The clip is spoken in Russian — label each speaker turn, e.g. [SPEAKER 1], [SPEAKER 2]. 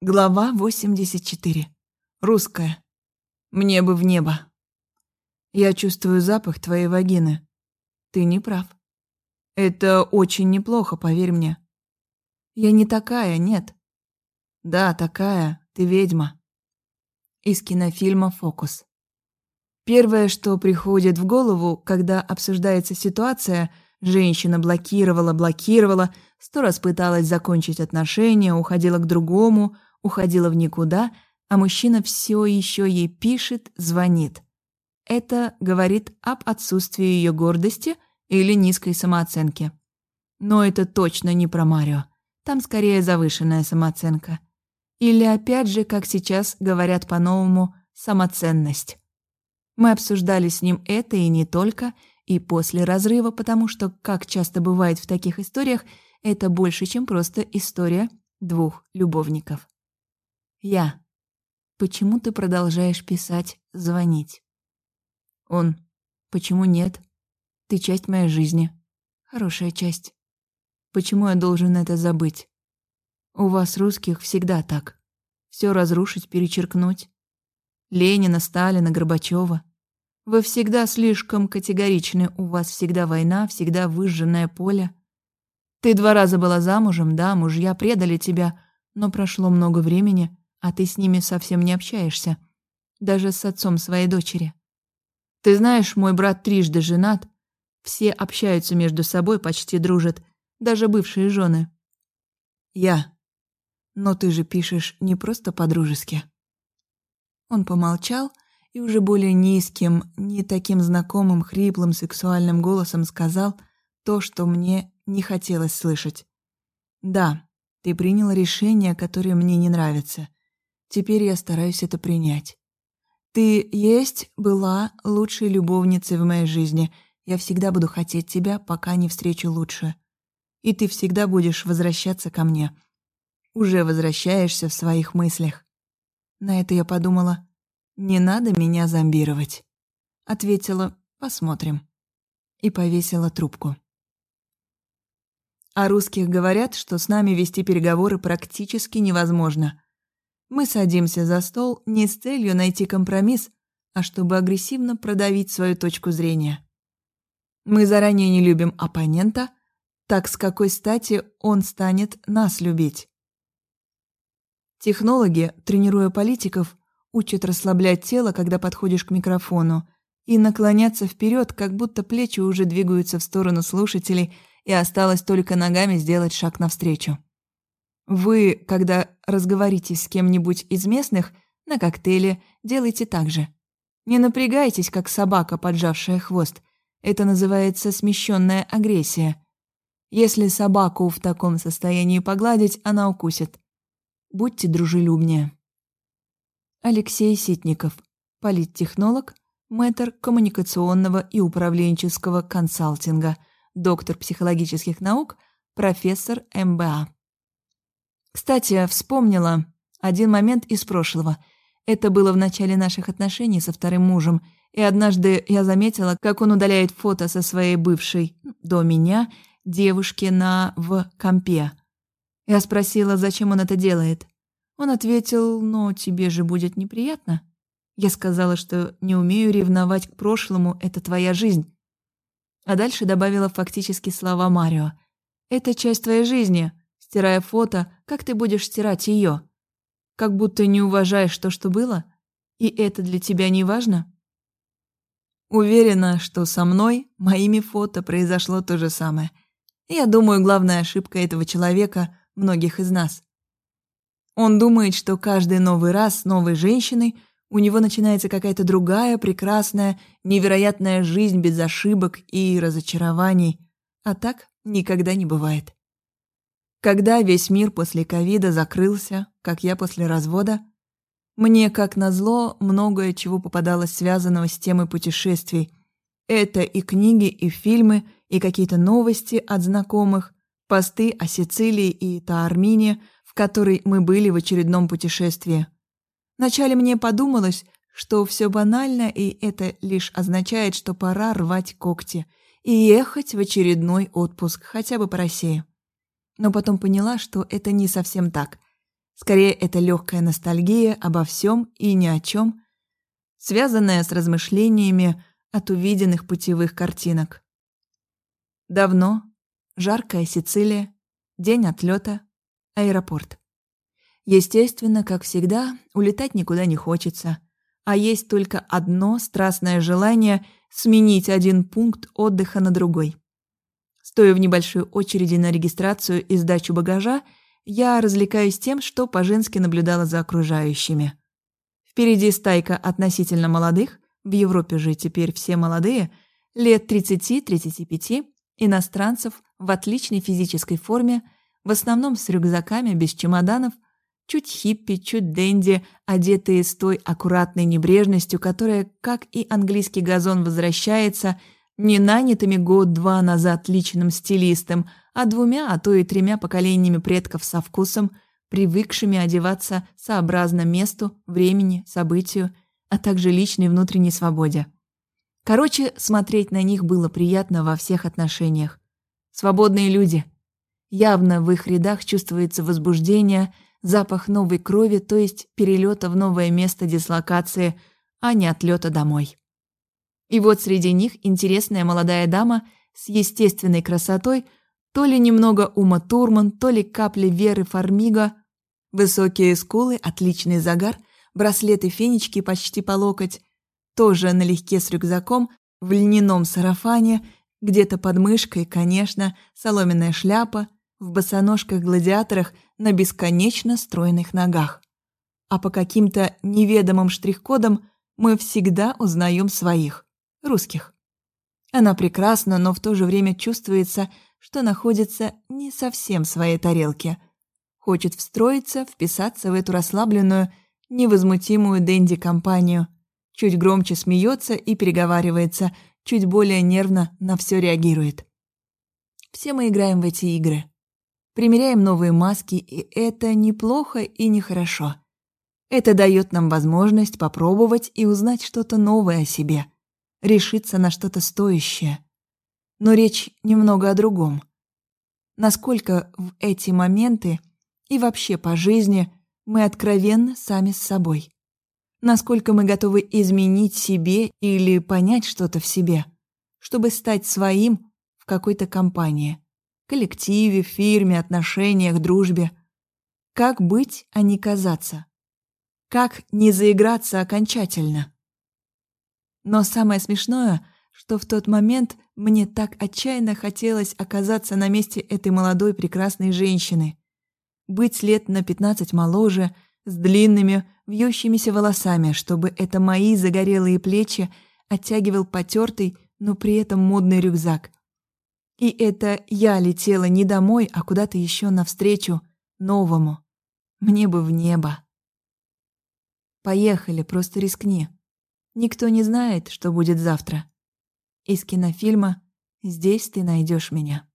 [SPEAKER 1] Глава 84. Русская. Мне бы в небо. Я чувствую запах твоей вагины. Ты не прав. Это очень неплохо, поверь мне. Я не такая, нет. Да, такая, ты ведьма. Из кинофильма «Фокус». Первое, что приходит в голову, когда обсуждается ситуация, женщина блокировала, блокировала, сто раз пыталась закончить отношения, уходила к другому – уходила в никуда, а мужчина все еще ей пишет, звонит. Это говорит об отсутствии ее гордости или низкой самооценки. Но это точно не про Марио. Там скорее завышенная самооценка. Или опять же, как сейчас говорят по-новому, самоценность. Мы обсуждали с ним это и не только, и после разрыва, потому что, как часто бывает в таких историях, это больше, чем просто история двух любовников. Я. Почему ты продолжаешь писать, звонить? Он. Почему нет? Ты часть моей жизни. Хорошая часть. Почему я должен это забыть? У вас, русских, всегда так. Все разрушить, перечеркнуть. Ленина, Сталина, Горбачева. Вы всегда слишком категоричны, у вас всегда война, всегда выжженное поле. Ты два раза была замужем, да, мужья предали тебя, но прошло много времени, а ты с ними совсем не общаешься. Даже с отцом своей дочери. Ты знаешь, мой брат трижды женат. Все общаются между собой, почти дружат. Даже бывшие жены. Я. Но ты же пишешь не просто по-дружески. Он помолчал и уже более низким, не таким знакомым, хриплым, сексуальным голосом сказал то, что мне не хотелось слышать. «Да, ты принял решение, которое мне не нравится. Теперь я стараюсь это принять. Ты есть, была лучшей любовницей в моей жизни. Я всегда буду хотеть тебя, пока не встречу лучше. И ты всегда будешь возвращаться ко мне. Уже возвращаешься в своих мыслях. На это я подумала, не надо меня зомбировать. Ответила, посмотрим. И повесила трубку. О русских говорят, что с нами вести переговоры практически невозможно. Мы садимся за стол не с целью найти компромисс, а чтобы агрессивно продавить свою точку зрения. Мы заранее не любим оппонента, так с какой стати он станет нас любить? Технологи, тренируя политиков, учат расслаблять тело, когда подходишь к микрофону, и наклоняться вперед, как будто плечи уже двигаются в сторону слушателей, и осталось только ногами сделать шаг навстречу. Вы, когда разговоритесь с кем-нибудь из местных на коктейле, делайте так же. Не напрягайтесь, как собака, поджавшая хвост. Это называется смещенная агрессия. Если собаку в таком состоянии погладить, она укусит. Будьте дружелюбнее. Алексей Ситников, политтехнолог, мэтр коммуникационного и управленческого консалтинга, доктор психологических наук, профессор МБА. Кстати, вспомнила один момент из прошлого. Это было в начале наших отношений со вторым мужем, и однажды я заметила, как он удаляет фото со своей бывшей, до меня, девушки на в компе. Я спросила, зачем он это делает. Он ответил, ну, тебе же будет неприятно. Я сказала, что не умею ревновать к прошлому, это твоя жизнь. А дальше добавила фактически слова Марио. Это часть твоей жизни, Стирая фото, как ты будешь стирать ее? Как будто не уважаешь то, что было? И это для тебя не важно? Уверена, что со мной, моими фото, произошло то же самое. Я думаю, главная ошибка этого человека, многих из нас. Он думает, что каждый новый раз с новой женщиной у него начинается какая-то другая, прекрасная, невероятная жизнь без ошибок и разочарований. А так никогда не бывает. Когда весь мир после ковида закрылся, как я после развода, мне, как назло, многое чего попадалось связанного с темой путешествий. Это и книги, и фильмы, и какие-то новости от знакомых, посты о Сицилии и Таармине, в которой мы были в очередном путешествии. Вначале мне подумалось, что все банально, и это лишь означает, что пора рвать когти и ехать в очередной отпуск, хотя бы по России но потом поняла, что это не совсем так. Скорее, это легкая ностальгия обо всем и ни о чем, связанная с размышлениями от увиденных путевых картинок. Давно, жаркая Сицилия, день отлета, аэропорт. Естественно, как всегда, улетать никуда не хочется, а есть только одно страстное желание сменить один пункт отдыха на другой. Стоя в небольшой очереди на регистрацию и сдачу багажа, я развлекаюсь тем, что по-женски наблюдала за окружающими. Впереди стайка относительно молодых, в Европе же теперь все молодые, лет 30-35, иностранцев в отличной физической форме, в основном с рюкзаками, без чемоданов, чуть хиппи, чуть денди, одетые с той аккуратной небрежностью, которая, как и английский газон, возвращается – не нанятыми год-два назад личным стилистом, а двумя, а то и тремя поколениями предков со вкусом, привыкшими одеваться сообразно месту, времени, событию, а также личной внутренней свободе. Короче, смотреть на них было приятно во всех отношениях. Свободные люди. Явно в их рядах чувствуется возбуждение, запах новой крови, то есть перелета в новое место дислокации, а не отлета домой. И вот среди них интересная молодая дама с естественной красотой, то ли немного Ума Турман, то ли капли Веры Фармига, высокие скулы, отличный загар, браслеты-фенечки почти по локоть, тоже налегке с рюкзаком, в льняном сарафане, где-то под мышкой, конечно, соломенная шляпа, в босоножках-гладиаторах на бесконечно стройных ногах. А по каким-то неведомым штрих-кодам мы всегда узнаем своих русских. Она прекрасна, но в то же время чувствуется, что находится не совсем в своей тарелке. Хочет встроиться, вписаться в эту расслабленную, невозмутимую Дэнди-компанию. Чуть громче смеется и переговаривается, чуть более нервно на все реагирует. Все мы играем в эти игры. Примеряем новые маски, и это неплохо и нехорошо. Это дает нам возможность попробовать и узнать что-то новое о себе – решиться на что-то стоящее. Но речь немного о другом. Насколько в эти моменты и вообще по жизни мы откровенны сами с собой. Насколько мы готовы изменить себе или понять что-то в себе, чтобы стать своим в какой-то компании, коллективе, фирме, отношениях, дружбе. Как быть, а не казаться? Как не заиграться окончательно? Но самое смешное, что в тот момент мне так отчаянно хотелось оказаться на месте этой молодой прекрасной женщины. Быть лет на пятнадцать моложе, с длинными, вьющимися волосами, чтобы это мои загорелые плечи оттягивал потертый, но при этом модный рюкзак. И это я летела не домой, а куда-то еще навстречу, новому. Мне бы в небо. Поехали, просто рискни. Никто не знает, что будет завтра. Из кинофильма «Здесь ты найдешь меня».